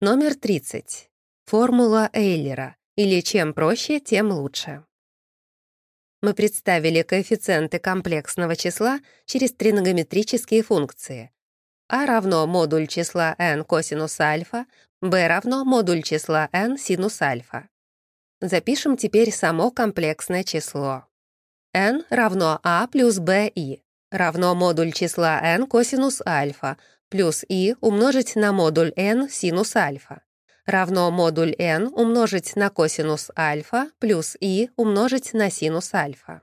Номер 30. Формула Эйлера, или чем проще, тем лучше. Мы представили коэффициенты комплексного числа через тригонометрические функции. А равно модуль числа n косинус альфа, b равно модуль числа n синус альфа. Запишем теперь само комплексное число. n равно a плюс bi равно модуль числа n косинус альфа плюс i умножить на модуль n синус альфа равно модуль n умножить на косинус альфа плюс i умножить на синус альфа.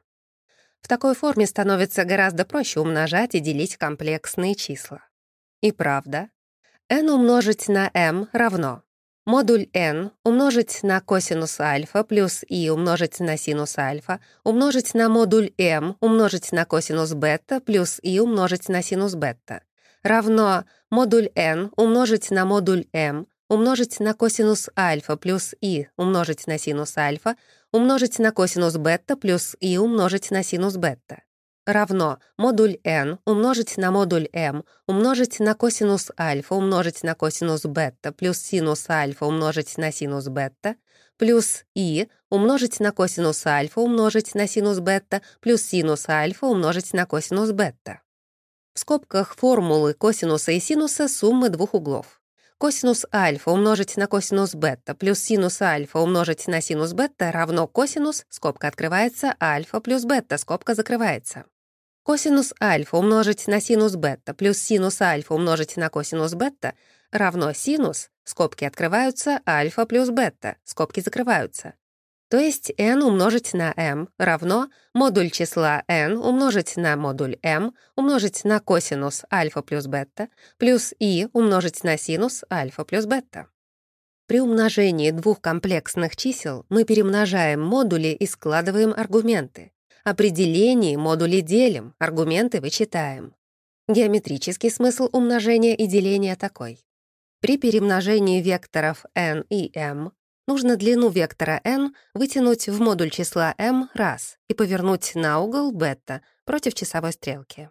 В такой форме становится гораздо проще умножать и делить комплексные числа. И правда, n умножить на m равно модуль n умножить на косинус альфа плюс i умножить на синус альфа умножить на модуль m умножить на косинус бета плюс i умножить на синус бета равно модуль n умножить на модуль m умножить на косинус альфа плюс и умножить на синус альфа умножить на косинус бета плюс и умножить на синус бета равно модуль n умножить на модуль m умножить на косинус альфа умножить на косинус бета плюс синус альфа умножить на синус бета плюс и умножить на косинус альфа умножить на синус бета плюс синус альфа умножить на косинус бета. В скобках формулы косинуса и синуса суммы двух углов. Косинус альфа умножить на косинус бета плюс синус альфа умножить на синус бета равно косинус, скобка открывается, альфа плюс бета, скобка закрывается. Косинус альфа умножить на синус бета плюс синус альфа умножить на косинус бета равно синус, скобки открываются, альфа плюс бета, скобки закрываются. То есть n умножить на m равно модуль числа n умножить на модуль m умножить на косинус альфа плюс бета плюс i умножить на синус альфа плюс бета. При умножении двух комплексных чисел мы перемножаем модули и складываем аргументы. Определение модули делим, аргументы вычитаем. Геометрический смысл умножения и деления такой. При перемножении векторов n и m нужно длину вектора n вытянуть в модуль числа m раз и повернуть на угол бета против часовой стрелки.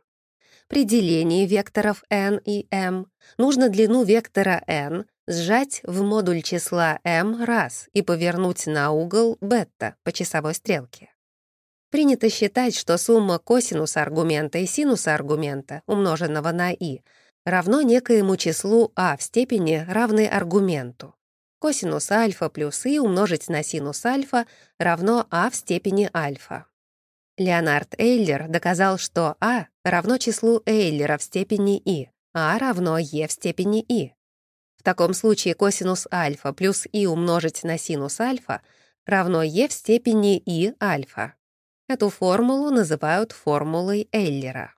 При делении векторов n и m нужно длину вектора n сжать в модуль числа m раз и повернуть на угол бета по часовой стрелке. Принято считать, что сумма косинуса аргумента и синуса аргумента, умноженного на i, равно некоему числу а в степени, равной аргументу косинус альфа плюс и умножить на синус альфа равно а в степени альфа. Леонард Эйлер доказал, что а равно числу Эйлера в степени и, а равно е в степени и. В таком случае косинус альфа плюс и умножить на синус альфа равно е в степени и альфа. Эту формулу называют формулой Эйлера.